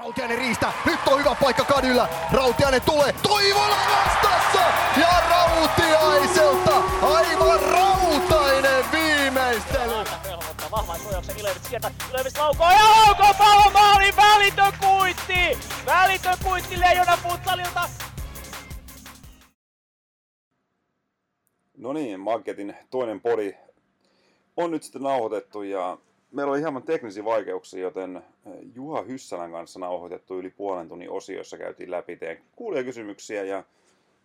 Rautiainen riistä, nyt on hyvä paikka Kadyllä, Rautiainen tulee, Toivola vastassa ja Rautiaiselta aivan rautainen viimeistely. Vahvan suojauksen Ilevits sieltä, Ilevits laukoo ja laukoo pallon maali, välitön kuitti! Välitön kuitti Leijona Futsalilta. No niin, Maggetin toinen podi on nyt sitten nauhoitettu ja meillä oli hieman teknisiä vaikeuksia, joten eh, Juha Hyssälän kanssa nauhoitettu yli puolen tunnin osio, jossa käytiin läpi teidän kuulijakysymyksiä ja,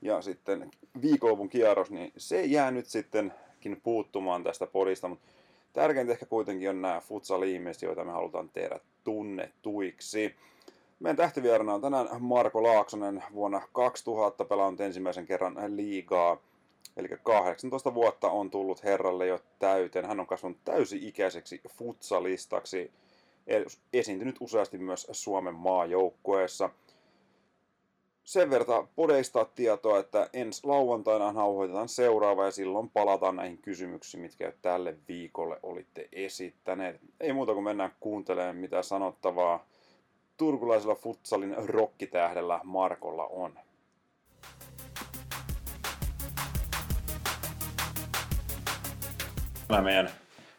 ja sitten viikonlopun kierros, niin se jää nyt sittenkin puuttumaan tästä podista, mutta tärkeintä ehkä kuitenkin on nämä futsal joita me halutaan tehdä tunnetuiksi. Meidän tähtivierana on tänään Marko Laaksonen, vuonna 2000 pelannut ensimmäisen kerran liigaa Eli 18 vuotta on tullut herralle jo täyteen. Hän on kasvanut täysi-ikäiseksi futsalistaksi, esiintynyt useasti myös Suomen maajoukkueessa. Sen verran podeista tietoa, että ensi lauantaina nauhoitetaan seuraava ja silloin palataan näihin kysymyksiin, mitkä tälle viikolle olitte esittäneet. Ei muuta kuin mennään kuuntelemaan, mitä sanottavaa turkulaisella futsalin rokkitähdellä Markolla on. Meidän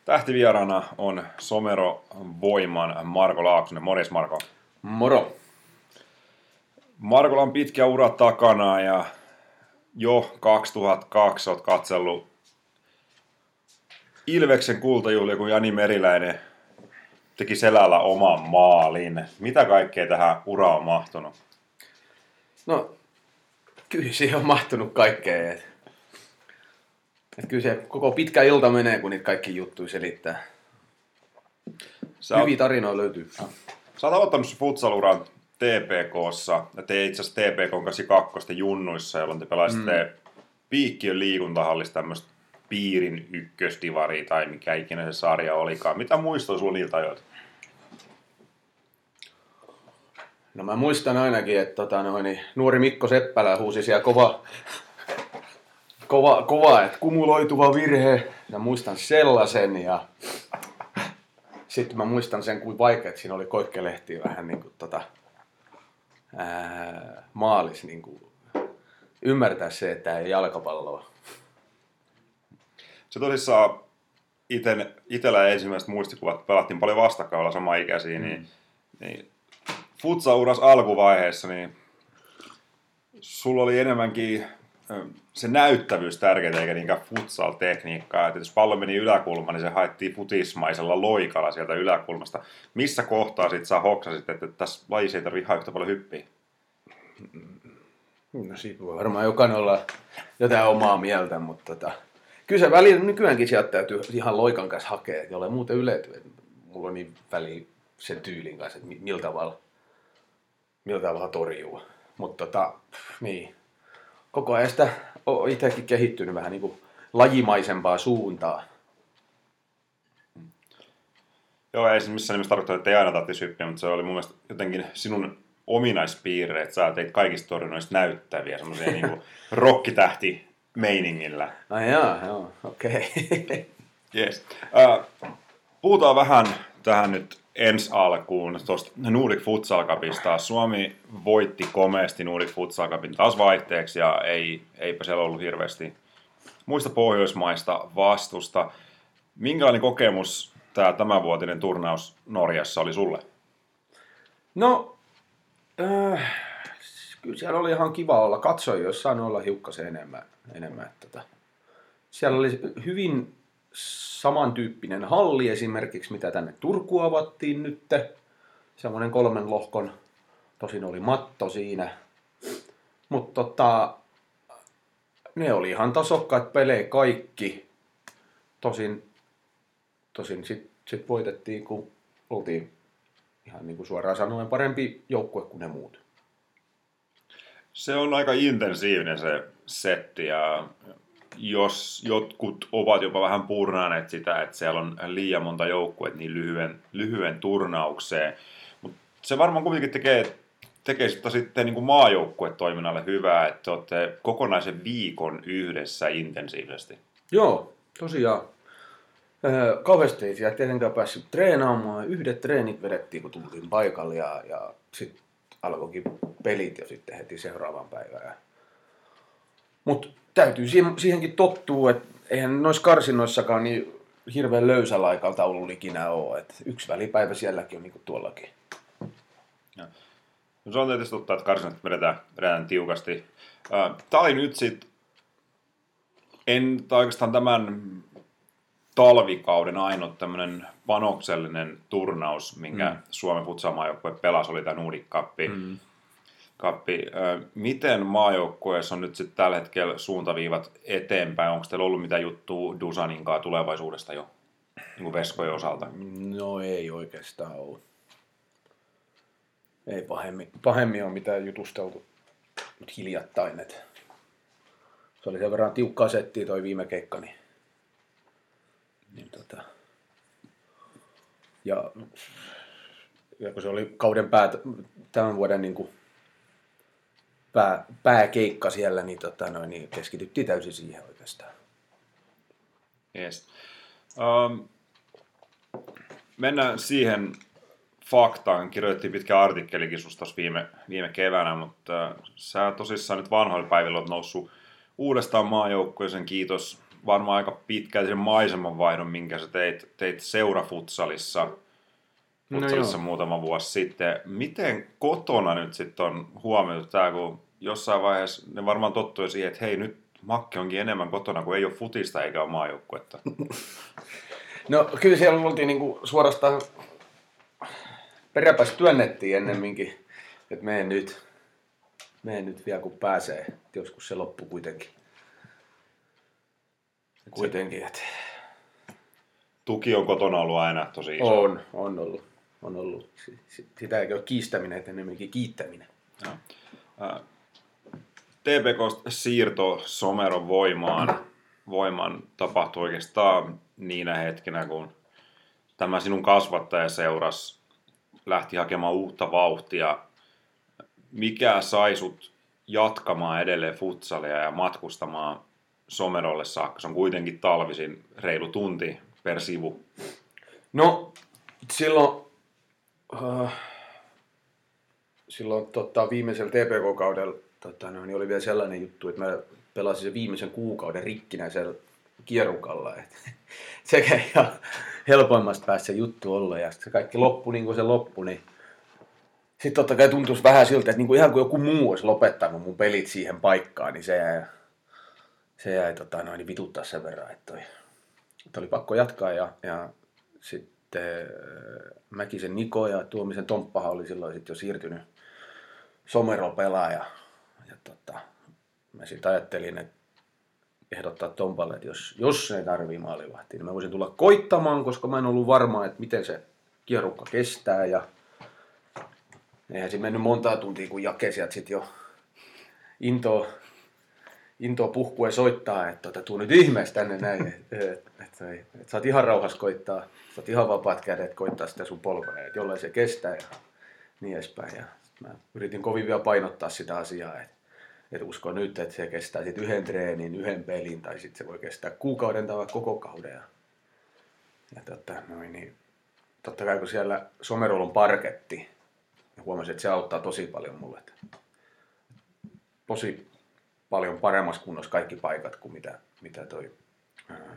tähtivieraana on Somero Voiman Marko Laaksonen. Morjes Marko. Moro. Markolla on pitkä ura takana ja jo 2002 olet katsellut Ilveksen kultajuhlia, kun Jani Meriläinen teki selällä oman maalin. Mitä kaikkea tähän uraan on mahtunut? No, kyllä siihen on mahtunut kaikkea. Että kyllä se koko pitkä ilta menee, kun niitä kaikki juttuja selittää. Sä Hyviä oot... tarinoita löytyy. Sä oot aloittanut sun futsaluran TPKssa, ja te itse asiassa TPK 82 junnuissa, jolloin te pelaisitte mm. Piikkiön liikuntahallissa tämmöistä piirin ykköstivari tai mikä ikinä se sarja olikaan. Mitä muistoa sulla niiltä ajoilta? No mä muistan ainakin, että tota, noin, nuori Mikko Seppälä huusi siellä kova, kova, kova että kumuloituva virhe. Ja muistan sellaisen ja sitten mä muistan sen, kuin vaikea siinä oli koikkelehti vähän niin kuin tota, ää, maalis niin kuin ymmärtää se, että ei jalkapalloa. Se tosissaan iten, itellä ensimmäiset muistikuvat, pelattiin paljon vastakkain, olla sama ikäisiä, niin, mm. niin futsa-uras alkuvaiheessa, niin sulla oli enemmänkin se näyttävyys tärkeää eikä niinkään futsal-tekniikkaa. Että jos pallo meni yläkulmaan, niin se haettiin futismaisella loikalla sieltä yläkulmasta. Missä kohtaa sitten sä hoksasit, että tässä lajissa ei tarvitse yhtä paljon hyppiä? No siitä voi varmaan jokainen olla jotain omaa mieltä, mutta tota, kyllä se välillä nykyäänkin sieltä täytyy ihan loikan kanssa hakea, ole muuten ylety. Mulla on niin väliä sen tyylin kanssa, että millä tavalla, millä tavalla torjuu. Mutta tota, niin, koko ajan sitä on itsekin kehittynyt vähän niin kuin lajimaisempaa suuntaa. Joo, ei se missään nimessä tarkoita, että ei aina tarvitsisi hyppiä, mutta se oli mun mielestä jotenkin sinun ominaispiirre, että sä teit kaikista torjunnoista näyttäviä, semmoisia niin rokkitähti meiningillä. No joo, joo, okei. Okay. yes. Uh, puhutaan vähän tähän nyt ensi alkuun tuosta Nordic Futsal Cupista. Suomi voitti komeasti Nordic Futsal Cupin taas vaihteeksi ja ei, eipä siellä ollut hirveästi muista pohjoismaista vastusta. Minkälainen kokemus tämä tämänvuotinen turnaus Norjassa oli sulle? No, äh, kyllä siellä oli ihan kiva olla. Katsoin, jos olla hiukkasen enemmän. enemmän että, tota. siellä oli hyvin samantyyppinen halli esimerkiksi, mitä tänne Turku avattiin nyt. Semmoinen kolmen lohkon, tosin oli matto siinä. Mutta tota, ne oli ihan tasokkaat pelejä kaikki. Tosin, tosin sitten sit voitettiin, kun oltiin ihan niin kuin suoraan sanoen parempi joukkue kuin ne muut. Se on aika intensiivinen se setti ja jos jotkut ovat jopa vähän purnaaneet sitä, että siellä on liian monta joukkuetta niin lyhyen, lyhyen turnaukseen. Mutta se varmaan kuitenkin tekee, tekee sitä sitten niin kuin maajoukkuetoiminnalle hyvää, että olette kokonaisen viikon yhdessä intensiivisesti. Joo, tosiaan. Öö, kauheasti ei siellä tietenkään päässyt treenaamaan. Yhdet treenit vedettiin, kun tultiin paikalle ja, ja sitten alkoikin pelit jo sitten heti seuraavan päivään. Mutta täytyy siihenkin tottua, että eihän noissa karsinoissakaan niin hirveän löysällä aikataululla ikinä ole. Et yksi välipäivä sielläkin on niin kuin tuollakin. No se on tietysti totta, että karsinat vedetään, vedetään tiukasti. Tämä oli nyt sitten, en, tai oikeastaan tämän talvikauden ainut tämmöinen panoksellinen turnaus, minkä mm. Suomen futsalmaajoukkue pelasi, oli tämä Nordic Cup. Mm. Kappi. Miten maajoukkueessa on nyt sitten tällä hetkellä suuntaviivat eteenpäin? Onko teillä ollut mitä juttua Dusanin kanssa tulevaisuudesta jo niin veskojen osalta? No ei oikeastaan ole. Ei pahemmin, pahemmin ole mitään jutusteltu nyt hiljattain. Et se oli sen verran tiukkaa settiä toi viime keikka, niin, niin tota, ja, ja kun se oli kauden päät, tämän vuoden niin kuin pää, pääkeikka siellä, niin, tota, noin, niin keskityttiin täysin siihen oikeastaan. Yes. Um, mennään siihen faktaan. Kirjoitettiin pitkä artikkelikin susta viime, viime keväänä, mutta äh, sä tosissaan nyt vanhoilla päivillä olet noussut uudestaan maajoukkueeseen. Kiitos varmaan aika pitkälti sen maisemanvaihdon, minkä sä teit, teit seurafutsalissa futsalissa no muutama vuosi sitten. Miten kotona nyt sitten on huomioitu tämä, kun jossain vaiheessa ne varmaan tottui siihen, että hei nyt Makke onkin enemmän kotona, kun ei ole futista eikä ole maajoukkuetta. No kyllä siellä oltiin niinku suorastaan peräpäis työnnettiin ennemminkin, että mene nyt, mene nyt vielä kun pääsee, että joskus se loppu kuitenkin. Kuitenkin, että... Tuki on kotona ollut aina tosi iso. On, on ollut. On ollut. Sitä ei ole kiistäminen, että enemmänkin kiittäminen. No. TPK siirto Someron voimaan, voimaan tapahtui oikeastaan niinä hetkinä, kun tämä sinun kasvattaja seuras lähti hakemaan uutta vauhtia. Mikä sai sut jatkamaan edelleen futsalia ja matkustamaan Somerolle saakka? Se on kuitenkin talvisin reilu tunti per sivu. No, silloin, uh, silloin tota, viimeisellä TPK-kaudella tota, no, niin oli vielä sellainen juttu, että mä pelasin sen viimeisen kuukauden rikkinäisellä kierukalla. Et, sekä ihan helpoimmasta päästä se juttu olla. Ja se kaikki loppu niin kuin se loppu, niin sitten totta kai tuntuisi vähän siltä, että niin kuin ihan kuin joku muu olisi lopettanut mun pelit siihen paikkaan, niin se jäi, se jäi tota, noin, niin vituttaa sen verran, että, toi, että oli pakko jatkaa ja, ja sitten äh, Mäkisen Niko ja Tuomisen Tomppahan oli silloin sitten jo siirtynyt Somero pelaaja ja tota, mä sitten ajattelin, että ehdottaa Tompalle, että jos, jos se tarvii maalivahtia, niin mä voisin tulla koittamaan, koska mä en ollut varma, että miten se kierukka kestää. Ja eihän siinä mennyt monta tuntia, kun Jake sieltä sitten jo into, into puhkue soittaa, että tota, tuu nyt ihmeessä tänne näin, että et, et, et, et, saat ihan rauhassa koittaa, saat ihan vapaat kädet koittaa sitä sun polkea, että jollain se kestää ja niin edespäin. Ja mä yritin kovin vielä painottaa sitä asiaa, että et uskon nyt, että se kestää sitten yhden treenin, yhden pelin tai sitten se voi kestää kuukauden tai koko kauden. Ja, ja totta, noin, niin, totta kai kun siellä Somerolla on parketti, ja huomasin, että se auttaa tosi paljon mulle. Tosi paljon paremmassa kunnossa kaikki paikat kuin mitä, mitä toi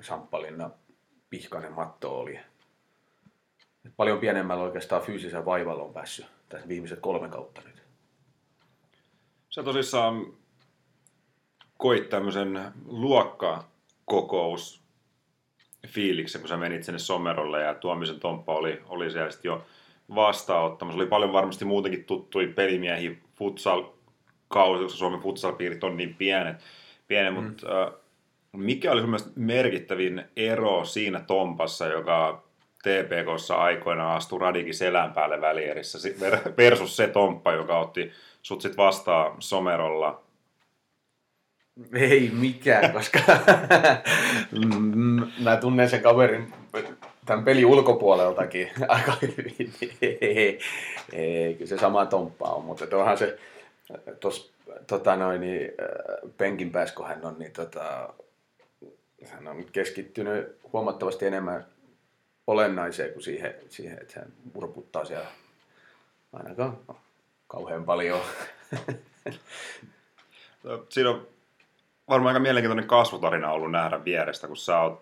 Samppalinna pihkainen matto oli. Et paljon pienemmällä oikeastaan fyysisen vaivalla on päässyt tässä viimeiset kolme kautta nyt. Sä tosissaan koit tämmöisen luokkakokous fiiliksen, kun sä menit sinne Somerolle ja Tuomisen Tomppa oli, oli siellä sitten jo vastaanottamassa. Oli paljon varmasti muutenkin tuttui pelimiehiä futsal kausi, koska Suomen futsal-piirit on niin pienet, pienet mm. mutta äh, mikä oli sun merkittävin ero siinä Tompassa, joka TPKssa aikoinaan astui Radikin selän päälle välierissä versus se Tomppa, joka otti sut sit vastaan Somerolla ei mikään, koska mä tunnen sen kaverin tämän pelin ulkopuoleltakin aika hyvin. ei, ei, kyllä se sama tomppa on, mutta onhan se tuossa tota noin, niin, äh, penkin päässä, kun hän on, niin tota, hän on keskittynyt huomattavasti enemmän olennaiseen kuin siihen, siihen että se urputtaa siellä ainakaan kauhean paljon. Siinä on varmaan aika mielenkiintoinen kasvutarina ollut nähdä vierestä, kun sä oot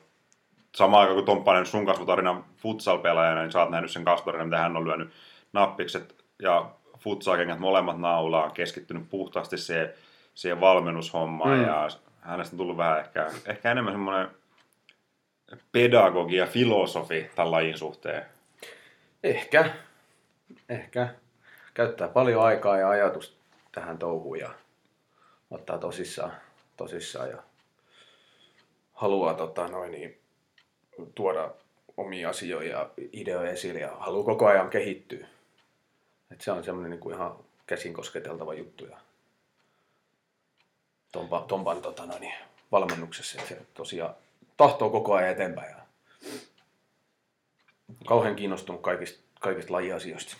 samaan aikaan kuin Tomppanen sun kasvutarina futsal-pelaajana, niin sä oot nähnyt sen kasvutarina, mitä hän on lyönyt nappikset ja futsalkengät molemmat naulaa, keskittynyt puhtaasti siihen, siihen valmennushommaan mm. ja hänestä on tullut vähän ehkä, ehkä enemmän semmoinen pedagogi ja filosofi tämän lajin suhteen. Ehkä. Ehkä. Käyttää paljon aikaa ja ajatusta tähän touhuun ja ottaa tosissaan, tosissaan ja haluaa tota, noin, niin, tuoda omia asioita ja ideoja esille ja haluaa koko ajan kehittyä. Et se on semmoinen niin kuin ihan käsin kosketeltava juttu. Ja Tompa, Tompan tota, noin, valmennuksessa, että se tosiaan tahtoo koko ajan eteenpäin. Ja kauhean kiinnostunut kaikista, kaikista lajiasioista.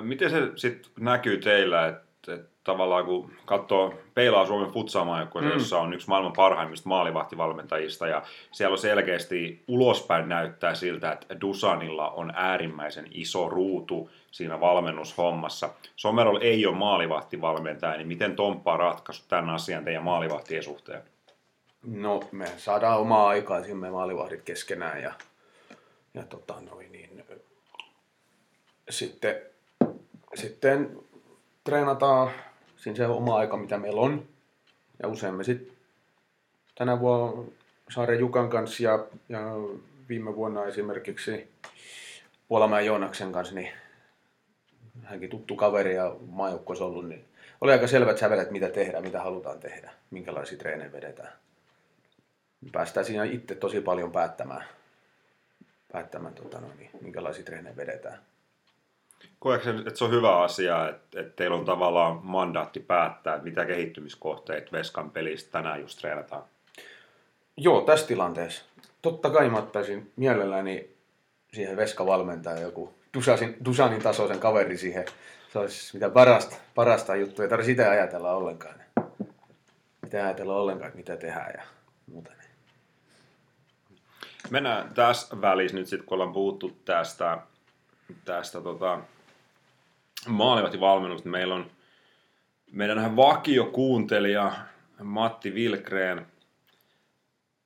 Miten se sitten näkyy teillä, että, että tavallaan kun katsoo, peilaa Suomen futsaamaan, mm. jossa on yksi maailman parhaimmista maalivahtivalmentajista ja siellä on selkeästi ulospäin näyttää siltä, että Dusanilla on äärimmäisen iso ruutu siinä valmennushommassa. Somerol ei ole maalivahtivalmentaja, niin miten Tomppa ratkaisu tämän asian teidän maalivahtien suhteen? No me saadaan omaa aikaa me maalivahdit keskenään ja, ja tota noin, niin, sitten, sitten treenataan siinä se oma aika, mitä meillä on. Ja usein me sitten tänä vuonna Saaren Jukan kanssa ja, ja viime vuonna esimerkiksi Puolamäen Joonaksen kanssa, niin hänkin tuttu kaveri ja maajoukkueessa ollut, niin oli aika selvät sävelet, mitä tehdään, mitä halutaan tehdä, minkälaisia treenejä vedetään. Päästään siinä itse tosi paljon päättämään, päättämään tota, no, niin, minkälaisia treenejä vedetään. Koetko että se on hyvä asia, että, että teillä on tavallaan mandaatti päättää, että mitä kehittymiskohteet Veskan pelistä tänään just treenataan? Joo, tässä tilanteessa. Totta kai mä ottaisin mielelläni siihen Veska-valmentaja joku Dusanin, Dusanin tasoisen kaveri siihen. Se olisi mitä parasta, parasta juttua. Ei tarvitse sitä ajatella ollenkaan. Mitä ajatella ollenkaan, että mitä tehdään ja muuta. Mennään tässä välissä nyt sitten, kun ollaan puhuttu tästä, tästä tota, maalivahtivalmennusta. Meillä on meidän vakiokuuntelija Matti Vilkreen.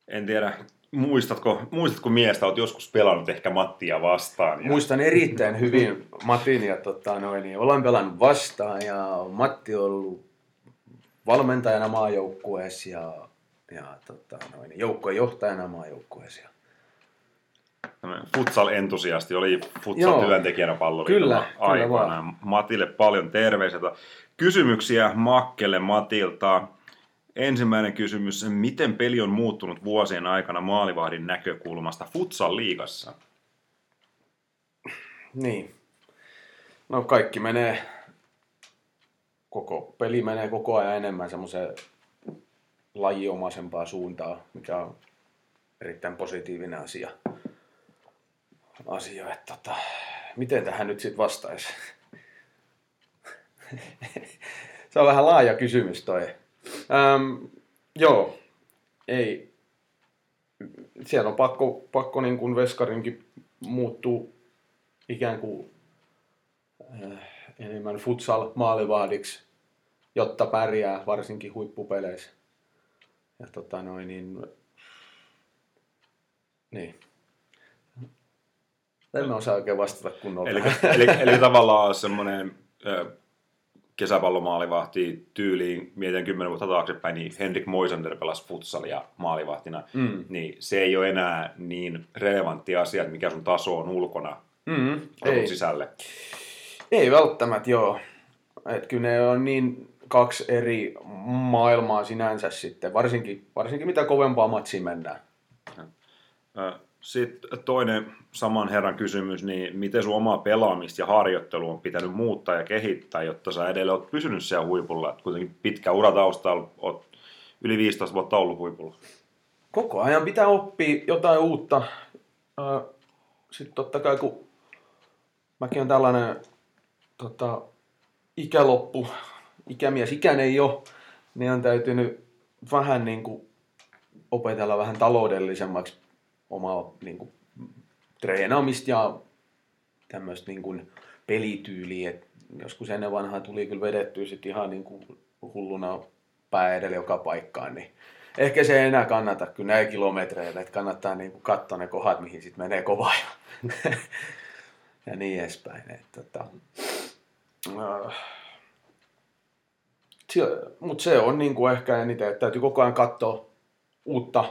En tiedä, muistatko, muistatko miestä, olet joskus pelannut ehkä Mattia vastaan? Ja... Muistan erittäin hyvin Matin ja tota, noin, niin olen pelannut vastaan ja Matti on ollut valmentajana maajoukkueessa ja, ja tota, noin, joukkojen johtajana maajoukkueessa futsal-entusiasti, oli futsal-työntekijänä palloliitolla aikoinaan. Matille paljon terveiset. Kysymyksiä Makkelle Matilta. Ensimmäinen kysymys, miten peli on muuttunut vuosien aikana maalivahdin näkökulmasta futsal-liigassa? Niin. No kaikki menee, koko peli menee koko ajan enemmän semmoiseen lajiomaisempaa suuntaan, mikä on erittäin positiivinen asia asia, että tota, miten tähän nyt sitten vastaisi? Se on vähän laaja kysymys toi. Ähm, joo, ei. Siellä on pakko, pakko niin kuin veskarinkin muuttuu ikään kuin äh, enemmän futsal-maalivahdiksi, jotta pärjää varsinkin huippupeleissä. Ja tota noin, niin, niin. En mä osaa oikein vastata kunnolla. Eli, eli, eli tavallaan semmoinen kesäpallomaalivahti tyyliin, mietin kymmenen vuotta taaksepäin, niin Henrik Moisander pelasi futsalia maalivahtina, mm. niin se ei ole enää niin relevantti asia, että mikä sun taso on ulkona mm, ei. sisälle. Ei välttämättä, joo. Et kyllä ne on niin kaksi eri maailmaa sinänsä sitten, varsinkin, varsinkin mitä kovempaa matsia mennään. Sitten toinen saman herran kysymys, niin miten sun omaa pelaamista ja harjoittelu on pitänyt muuttaa ja kehittää, jotta sä edelleen oot pysynyt siellä huipulla? Et kuitenkin pitkä ura taustalla, oot yli 15 vuotta ollut huipulla. Koko ajan pitää oppia jotain uutta. Sitten totta kai kun mäkin on tällainen tota, ikäloppu, ikämies, ikäinen ei ole, niin on täytynyt vähän niin kuin opetella vähän taloudellisemmaksi omaa niin kuin, treenaamista ja tämmöistä niin kuin pelityyliä. Et joskus ennen vanhaa tuli kyllä vedettyä sit ihan niin kuin hulluna pää edellä joka paikkaan, niin ehkä se ei enää kannata kyllä näin kilometreillä, että kannattaa niin kuin katsoa ne kohdat, mihin sitten menee kovaa ja, ja niin edespäin. Et, tota, äh, mutta se on niin kuin ehkä eniten, että täytyy koko ajan katsoa uutta,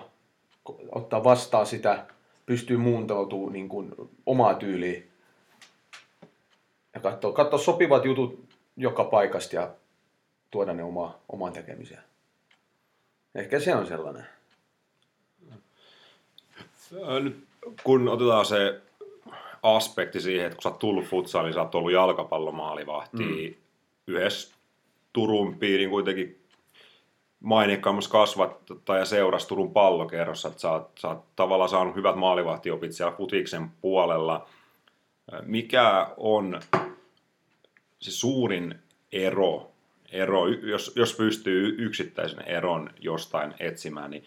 ottaa vastaan sitä, pystyy muuntautumaan niin kuin omaa tyyliin ja katsoa, katsoa sopivat jutut joka paikasta ja tuoda ne oma, omaan tekemiseen. Ehkä se on sellainen. Nyt kun otetaan se aspekti siihen, että kun sä oot tullut futsaan, niin sä oot ollut jalkapallomaalivahti mm. yhdessä Turun piirin kuitenkin maineikkaammassa kasvattaja ja seurasi Turun pallokerrossa, että sä oot, sä oot tavallaan saanut hyvät maalivahtiopit siellä futiksen puolella. Mikä on se suurin ero, ero jos, jos pystyy yksittäisen eron jostain etsimään, niin,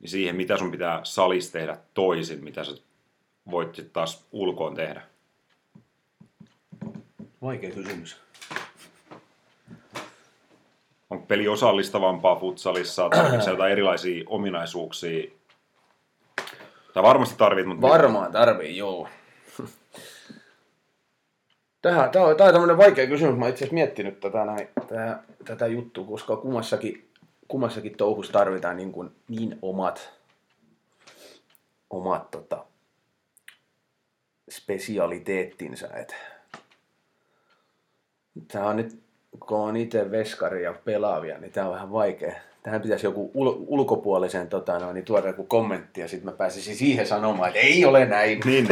niin siihen, mitä sun pitää salissa tehdä toisin, mitä sä voit taas ulkoon tehdä? Vaikea kysymys. Onko peli osallistavampaa futsalissa? Tarvitsetko jotain erilaisia ominaisuuksia? Tai varmasti tarvit, mutta... Varmaan tarvii, joo. Tähän, tämä on, tämä on tämmöinen vaikea kysymys. Mä itse asiassa miettinyt tätä, näin, tätä, tätä juttua, koska kummassakin, kummassakin touhussa tarvitaan niin, kuin niin omat, omat tota, spesialiteettinsä. Et. Tämä on nyt, kun on itse veskari ja pelaavia, niin tämä on vähän vaikea. Tähän pitäisi joku ul- ulkopuolisen tota, no, niin tuoda joku kommentti ja sitten mä pääsisin siihen sanomaan, että ei ole näin. Niin.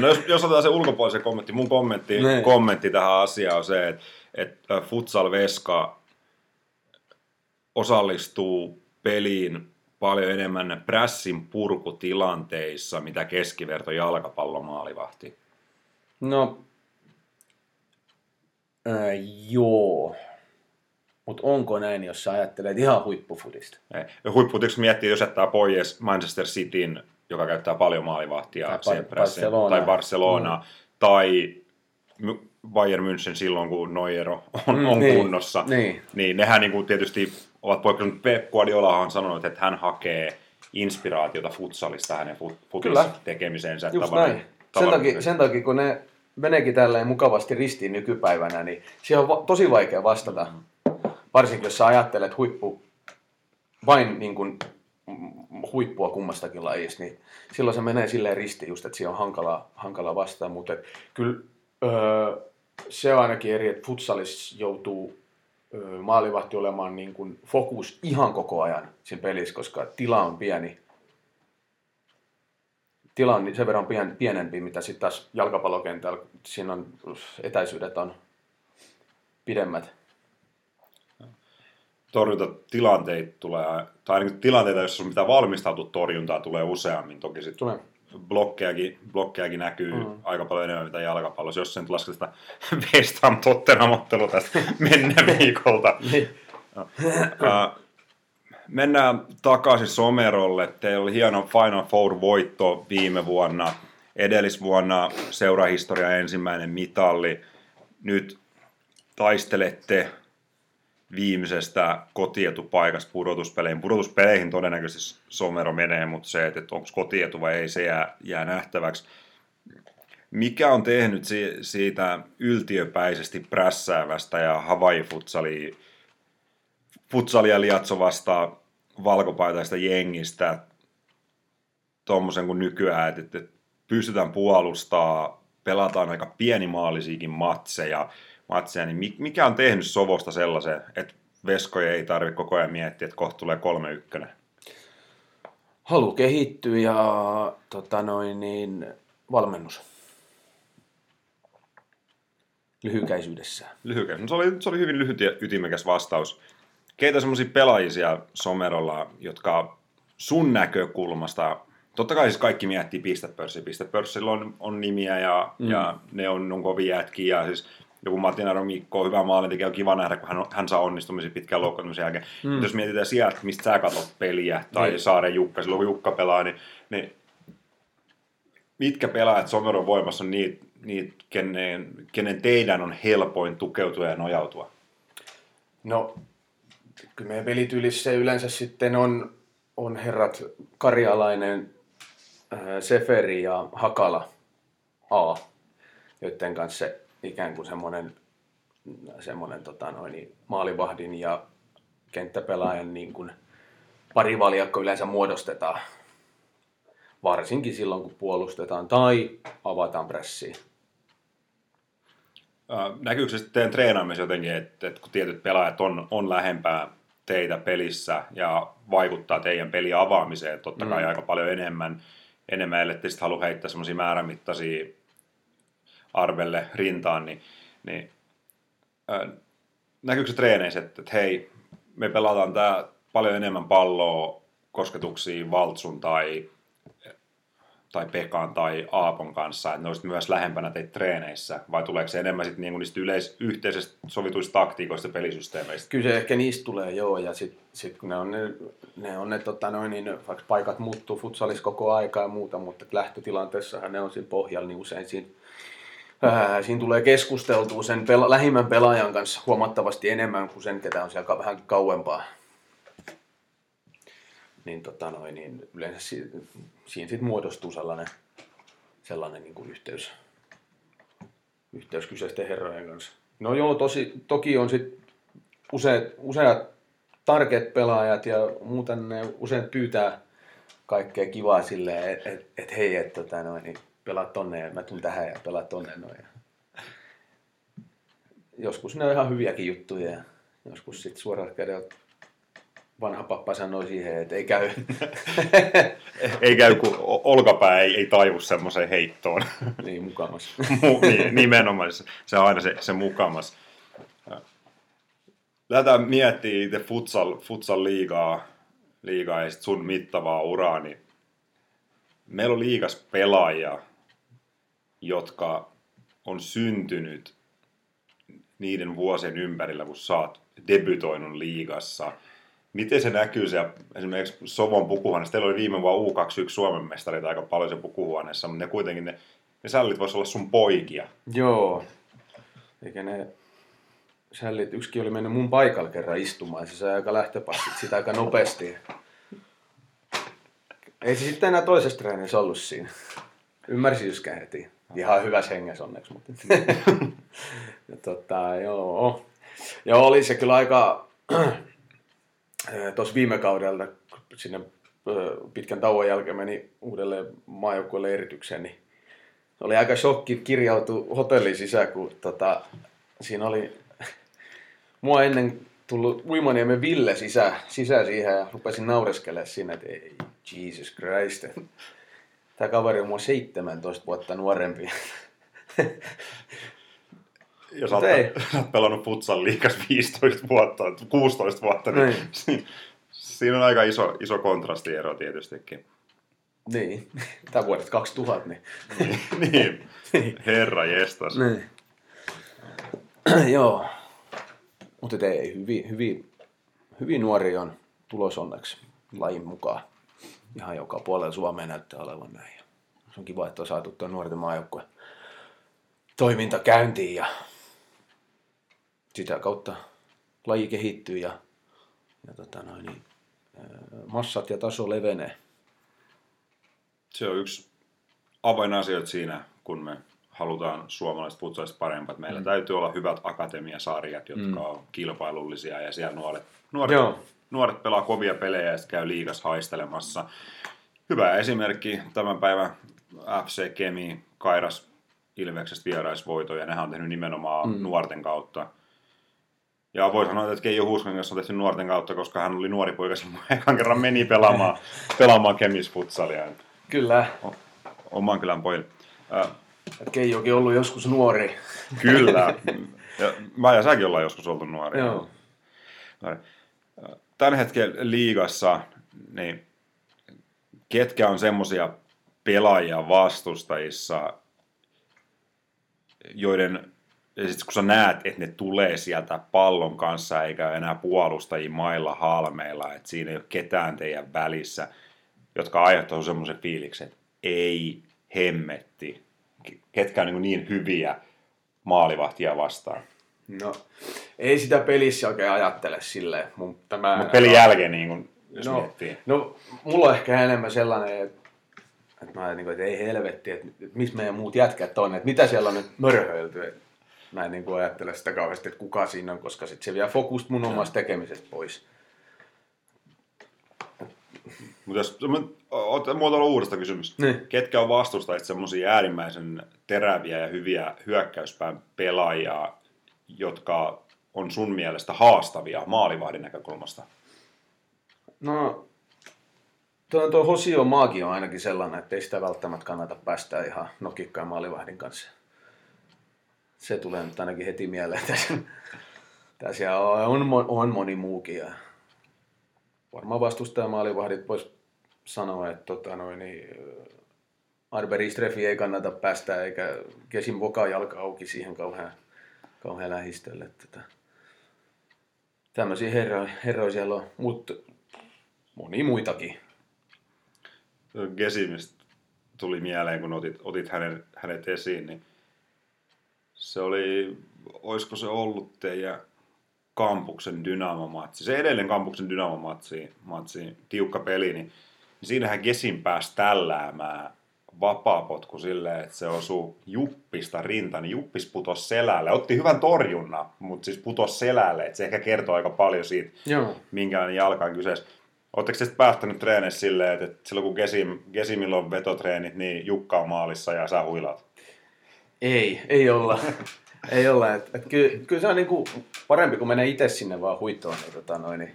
No, jos, jos otetaan se ulkopuolisen kommentti, mun kommentti, Ne. kommentti tähän asiaan on se, että, että Futsal Veska osallistuu peliin paljon enemmän prässin purkutilanteissa, mitä keskiverto jalkapallomaalivahti. No, ää, joo. Mutta onko näin, jos sä ajattelet ihan huippufudista? Ja huipputiksi miettii, jos jättää pois Manchester Cityn, joka käyttää paljon maalivahtia Tai Bar- prässiin, Barcelonaa. tai Barcelona, mm. tai Bayern München silloin, kun Neuer on, Mm, on niin, kunnossa. niin. niin nehän niin kuin tietysti ovat poikkeukset. Pep Guardiola on sanonut, että hän hakee inspiraatiota futsalista hänen fut, Kyllä. futis tekemiseensä. Just Tavallaan- näin. Sen takia, sen takia, kun ne meneekin tälleen mukavasti ristiin nykypäivänä, niin siihen on va- tosi vaikea vastata. Varsinkin, jos sä ajattelet huippu, vain niin kuin, huippua kummastakin lajista, niin silloin se menee silleen ristiin just, että siihen on hankala, hankala vastata. Mutta kyllä öö, se on ainakin eri, että futsalis joutuu öö, maalivahti olemaan niin kuin fokus ihan koko ajan siinä pelissä, koska tila on pieni tila on sen verran pien, pienempi, mitä sitten taas jalkapallokentällä, siinä on etäisyydet on pidemmät. torjuntatilanteita tulee, tai ainakin tilanteita, joissa sun pitää valmistautua torjuntaa, tulee useammin. Toki sitten blokkejakin, blokkejakin näkyy mm. aika paljon enemmän mitä jalkapallossa, jos sen lasket sitä West Ham Tottenham ottelu tästä mennä viikolta. Niin. Ää, Mennään takaisin Somerolle. Teillä oli hieno Final Four-voitto viime vuonna. Edellisvuonna seurahistorian ensimmäinen mitalli. Nyt taistelette viimeisestä kotietupaikasta pudotuspeleihin. Pudotuspeleihin todennäköisesti Somero menee, mutta se, että onko kotietu vai ei, se jää, jää nähtäväksi. Mikä on tehnyt si- siitä yltiöpäisesti prässäävästä ja Hawaii-futsalia futsalia liatsovasta valkopaitaista jengistä tuommoisen kuin nykyään, että, että pystytään puolustaa, pelataan aika pienimaalisiakin matseja, matseja, niin mi- mikä on tehnyt Sovosta sellaisen, että veskoja ei tarvitse koko ajan miettiä, että kohta tulee kolme ykkönen? Halu kehittyä ja tota noin, niin, valmennus. Lyhykäisyydessään. Lyhykäs. No, se, oli, se oli hyvin lyhyt ja ytimekäs vastaus. Keitä semmoisia pelaajia siellä Somerolla, jotka sun näkökulmasta, totta kai siis kaikki miettii pistepörssiä, pistepörssillä on, on nimiä ja, mm. ja ne on, on kovia jätkiä, ja siis joku Matinaro Mikko on hyvä maalintekijä, on kiva nähdä, kun hän, on- hän saa onnistumisia pitkän loukkaantumisen jälkeen. Mm. Mutta jos mietitään sieltä, mistä sä katsot peliä, tai Niin. niin. Saaren Jukka, silloin kun Jukka pelaa, niin, niin mitkä pelaajat Someron voimassa on niitä, niitä kenen, kenen teidän on helpoin tukeutua ja nojautua? No, kyllä meidän pelityylissä yleensä sitten on, on herrat Karjalainen, äh, Seferi ja Hakala A, joiden kanssa se ikään kuin semmoinen, semmoinen tota noin, niin maalivahdin ja kenttäpelaajan niin kuin parivaljakko yleensä muodostetaan. Varsinkin silloin, kun puolustetaan tai avataan pressiä. Näkyykö se sitten treenaamisessa jotenkin, että, että kun tietyt pelaajat on, on lähempää teitä pelissä ja vaikuttaa teidän peli avaamiseen totta kai mm. aika paljon enemmän, enemmän ellei sitten halua heittää semmoisia määrämittaisia arvelle rintaan, niin, niin ää, näkyykö se treeneissä, että, että hei, me pelataan tää paljon enemmän palloa kosketuksiin Valtsun tai tai Pekan tai Aapon kanssa, että ne olisivat myös lähempänä teitä treeneissä, vai tuleeko se enemmän sitten niinku niistä yleis- yhteisesti sovituista taktiikoista pelisysteemeistä? Kyllä se ehkä niistä tulee, joo, ja sitten sit, kun ne on ne, ne, on ne tota noin, niin, vaikka paikat muuttuu futsalissa koko aika ja muuta, mutta lähtötilanteessahan ne on siinä pohjalla, niin usein siinä, ää, siinä tulee keskusteltua sen pela- lähimmän pelaajan kanssa huomattavasti enemmän kuin sen, ketä on siellä vähän kauempaa niin, tota noin, niin yleensä si- siinä sitten muodostuu sellainen, sellainen niin kuin yhteys, yhteys kyseisten herrojen kanssa. No joo, tosi, toki on sitten useat, useat target pelaajat ja muuten ne usein pyytää kaikkea kivaa silleen, että et, et, hei, että tota noin, niin pelaat tonne ja mä tulen tähän ja pelaat tonne noin. Joskus ne on ihan hyviäkin juttuja ja joskus sitten suoraan kädeltä vanha pappa sanoi siihen, että ei käy. ei käy, kun olkapää ei, ei taivu semmoiseen heittoon. niin, mukamas. niin, nimenomaan, se on aina se, se mukamas. Lähdetään miettimään itse futsal, futsal liigaa, liigaa ja sit sun mittavaa uraa, niin meillä on liigas pelaajia, jotka on syntynyt niiden vuosien ympärillä, kun sä oot debytoinut liigassa – Miten se näkyy se esimerkiksi Sovon pukuhuoneessa? Teillä oli viime vuonna U21 Suomen mestarit aika paljon se pukuhuoneessa, mutta ne kuitenkin ne, ne sällit voisi olla sun poikia. Joo. Eikä ne sällit, yksikin oli mennyt mun paikalla kerran istumaan ja se sai aika lähtöpassit sitä aika nopeasti. Ei se sitten enää toisessa treenissä ollut siinä. Ymmärsi just heti. Ihan hyvässä hengessä onneksi. Mutta. ja tota, joo. Joo, oli se kyllä aika tuossa viime kaudella, kun sinne pitkän tauon jälkeen meni uudelle maajoukkueelle eritykseen, niin oli aika shokki kirjautu hotellin sisään, kun tota, siinä oli mua ennen tullut Uimaniemen Ville sisään, sisään siihen ja rupesin naureskelemaan siinä, että ei, Jesus Christ. Tämä kaveri on mua 17 vuotta nuorempi jos olet, olet pelannut futsal liikas 15 vuotta, 16 vuotta, niin, niin. Siinä, siinä on aika iso, iso kontrastiero tietystikin. Niin, tämä vuodet 2000, niin. niin, niin. herra jestas. Niin. Joo, mutta ei, hyvin, hyvin, hyvin nuori on tulos onneksi lajin mukaan. Ihan joka puolella Suomea näyttää olevan näin. Se on kiva, että on saatu tuon nuorten maajoukkue toiminta käyntiin ja sitä kautta laji kehittyy ja, ja tota noin, niin, massat ja taso levenee. Se on yksi avainasioita siinä, kun me halutaan suomalaiset futsalista parempaa. Meillä mm. täytyy olla hyvät akatemiasarjat, jotka mm. on kilpailullisia ja siellä nuoret, nuoret, nuoret pelaa kovia pelejä ja käy liikas haistelemassa. Hyvä esimerkki tämän päivän FC Kemi, Kairas Ilveksestä vieraisvoitoja. Nehän on tehnyt nimenomaan mm. nuorten kautta ja voi sanoa, että Keijo Huuskan on tehty nuorten kautta, koska hän oli nuori poika silloin ekan kerran meni pelaamaan, pelaamaan kemisfutsalia. Kyllä. O- oman kylän pojille. Äh, Keijokin ollut joskus nuori. Kyllä. Ja mä ja säkin ollaan joskus oltu nuori. Joo. Tämän hetken liigassa, niin ketkä on semmoisia pelaajia vastustajissa, joiden ja sitten kun sä näet, että ne tulee sieltä pallon kanssa eikä enää puolustajia mailla halmeilla, että siinä ei ole ketään teidän välissä, jotka aiheuttavat semmoisen fiiliksen, että ei hemmetti, ketkä on niin, niin hyviä maalivahtia vastaan. No, ei sitä pelissä oikein ajattele silleen, mutta mä... Mutta pelin jälkeen, niin kun, jos no, miettii. no, mulla on ehkä enemmän sellainen, että, että mä kuin, että ei helvetti, että, että missä meidän muut jätkät on, että mitä siellä on nyt mörhöilty. Että mä en niin kuin ajattele sitä kauheasti, että kuka siinä on, koska sit se vie fokusta mun omasta tekemisestä pois. Mutta jos oot muotoilla uudesta kysymys. Niin. Ketkä on vastustajat semmoisia äärimmäisen teräviä ja hyviä hyökkäyspään pelaajia, jotka on sun mielestä haastavia maalivahdin näkökulmasta? No, tuo, tuo Hosio Maagi on ainakin sellainen, että ei sitä välttämättä kannata päästä ihan nokikkaan maalivahdin kanssa. Se tulee nyt ainakin heti mieleen. Tässä, tässä on, on, on moni muukin. Ja varmaan vastustaja maalivahdit vois sanoa, että tota, noin, niin, Arberi Streffi ei kannata päästä, eikä Kesin Voka jalka auki siihen kauhean, kauhean lähistölle. Tota. Tämmöisiä herroja, herroja siellä on, mutta moni muitakin. Gesimistä tuli mieleen, kun otit, otit hänen, hänet esiin, niin se oli, olisiko se ollut teidän kampuksen Dynamo-matsi, se edellinen kampuksen Dynamo-matsi, matsi, tiukka peli, niin, niin siinähän Gesin pääsi tälläämään vapaapotku silleen, että se osuu Juppista rinta, niin Juppis putos selälle. Otti hyvän torjunnan, mutta siis putos selälle, että se ehkä kertoo aika paljon siitä, Joo. minkälainen jalka on kyseessä. Oletteko sitten päästänyt treeneissä silleen, että, että silloin kun Gesim, Gesimillä on vetotreenit, niin Jukka on maalissa ja sä huilat? Ei, ei olla. ei olla. Et, et kyllä, kyllä, se on niinku parempi, kun menee itse sinne vaan huitoon. Niin, tota noin, niin,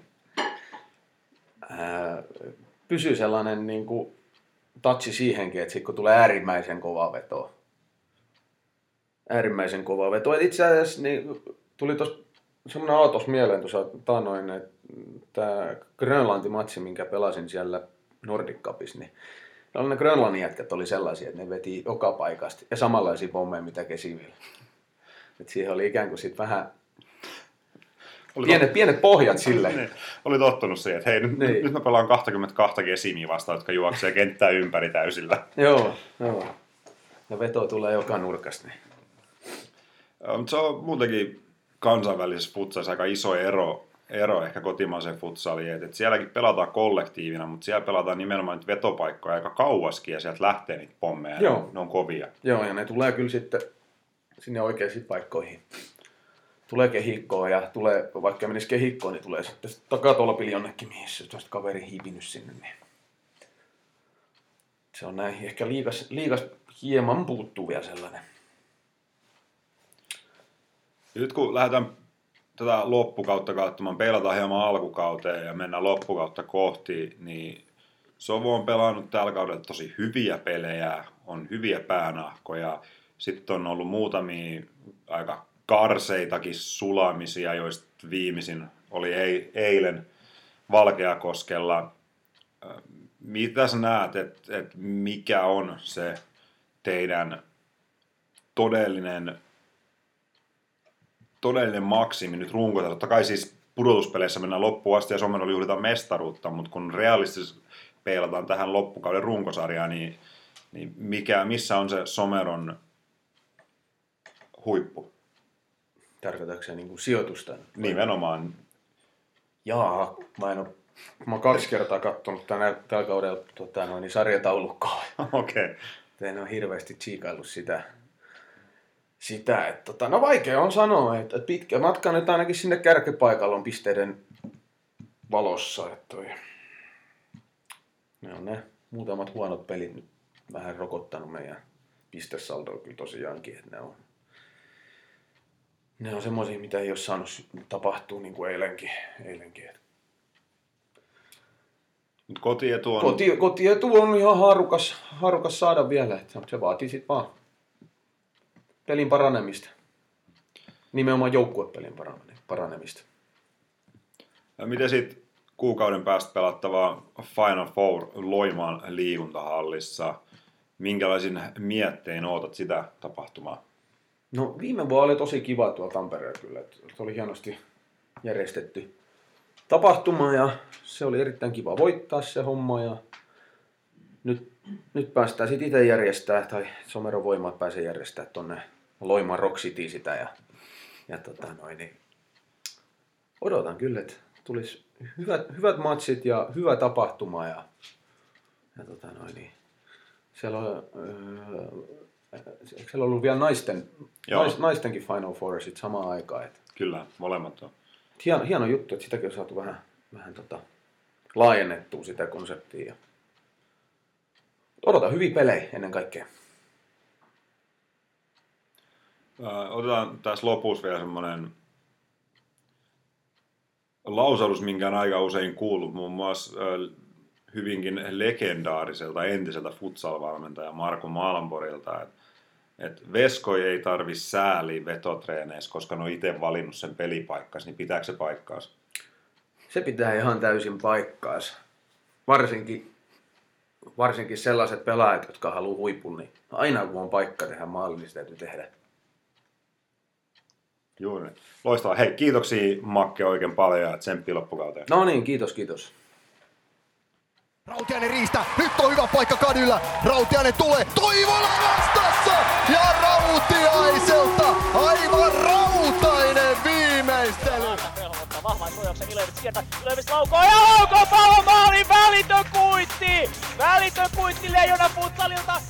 ää, pysyy sellainen niinku, touchi siihenkin, että sit kun tulee äärimmäisen kova veto. Äärimmäisen kova veto. Et itse asiassa niin, tuli tuossa semmoinen aatos mieleen tuossa taannoin, että tämä Grönlanti-matsi, minkä pelasin siellä Nordic Cupissa, niin ne Grönlannin jätkät oli sellaisia, että ne veti joka paikasta ja samanlaisia pommeja, mitä Kesivillä. Et siihen oli ikään kuin sit vähän Oli pienet, pienet pohjat sille. Niin. Oli tottunut siihen, että hei, nyt, Niin. nyt mä pelaan 22 kesimiä vastaan, jotka juoksee kenttää ympäri täysillä. Joo, joo. Ja veto tulee joka nurkasta. Niin. Mutta se on muutenkin kansainvälisessä futsalissa aika iso ero, ero ehkä kotimaiseen futsaliin. Et, et sielläkin pelataan kollektiivina, mutta siellä pelataan nimenomaan nyt vetopaikkoja aika kauaskin ja sieltä lähtee niitä pommeja. ja Joo. Ne on kovia. Joo, ja ne tulee kyllä sitten sinne oikeisiin paikkoihin. Tulee kehikkoa ja tulee, vaikka menisi kehikkoon, niin tulee sitten takatolpili jonnekin, mihin se tuosta kaveri hiipinyt sinne. Niin. Se on näin, ehkä liikas, liikas hieman puuttuu vielä sellainen. Nyt kun lähdetään tätä loppukautta katsomaan, peilataan hieman alkukauteen ja mennään loppukautta kohti, niin Sovo on pelannut tällä kaudella tosi hyviä pelejä, on hyviä päänahkoja. Sitten on ollut muutamia aika karseitakin sulamisia, joista viimeisin oli ei- eilen Valkeakoskella. Mitä sä näet, että et mikä on se teidän todellinen todellinen maksimi nyt runkota. Totta kai siis pudotuspeleissä mennään loppuun asti ja Somerolla juhlitaan mestaruutta, mutta kun realistisesti peilataan tähän loppukauden runkosarjaan, niin, niin mikä, missä on se Someron huippu? Tarkoitatko se niin kuin sijoitusta? Nimenomaan. Jaa, mä en ole, mä oon kaksi kertaa kattonut tänä, tällä kaudella tota, noin, niin sarjataulukkoa. Okei. Okay. En ole hirveästi tsiikaillut sitä. Sitä, että tota, no vaikea on sanoa, että, että pitkä matka nyt ainakin sinne kärkipaikalla on pisteiden valossa. Että toi, ne on ne muutamat huonot pelit nyt vähän rokottanut meidän pistesaldoa kyllä tosiaankin, että ne on, ne on semmoisia, mitä ei ole saanut tapahtua niin kuin eilenkin. eilenkin. Kotietu on... Koti, kotietu on ihan haarukas, haarukas saada vielä, että se vaatii sitten vaan pelin paranemista. Nimenomaan joukkuepelin parane- paranemista. Ja Miten sitten kuukauden päästä pelattavaa Final Four Loimaan liikuntahallissa? Minkälaisin miettein ootat sitä tapahtumaa? No viime vuonna oli tosi kiva tuolla Tampereella kyllä. Se oli hienosti järjestetty tapahtuma ja se oli erittäin kiva voittaa se homma. Ja nyt nyt päästään sitten itse järjestää, tai Someron voimat pääsee järjestää tonne Loimaan Rock City sitä ja, ja tota noin, niin odotan kyllä, että tulisi hyvät, hyvät matsit ja hyvä tapahtuma ja, ja tota noin, niin siellä on, öö, siellä ollut vielä naisten, Joo. nais, naistenkin Final Four sit samaan aikaan. Et Kyllä, molemmat on. hieno, hieno juttu, että sitäkin on saatu vähän, vähän tota, laajennettua sitä konseptia. Ja odotan hyviä pelejä ennen kaikkea. Otetaan tässä lopussa vielä semmoinen lausahdus, minkä on aika usein kuullut muun muassa ö, hyvinkin legendaariselta entiseltä futsal-valmentaja Marko Malmborilta, että et Veskoi ei tarvi sääli vetotreeneissä, koska ne on itse valinnut sen pelipaikkas, niin pitääkö se paikkaansa? Se pitää ihan täysin paikkaansa. Varsinkin, varsinkin sellaiset pelaajat, jotka haluaa huipun, niin aina kun on paikka tehdä maali, niin se täytyy tehdä. Juuri. näin. Loistavaa. Hei, kiitoksia Makke oikein paljon ja tsemppi loppukauteen. No niin, kiitos, kiitos. Rautiainen riistää, nyt on hyvä paikka Kadyllä. Rautiainen tulee, Toivola vastassa! Ja Rautiaiselta aivan rautainen viimeistely! Ottaa vahvan suojauksen Ilevits sieltä. Ilevits laukoo ja laukoo pallomaali! Välitön kuitti! Välitön kuitti Leijona Futsalilta.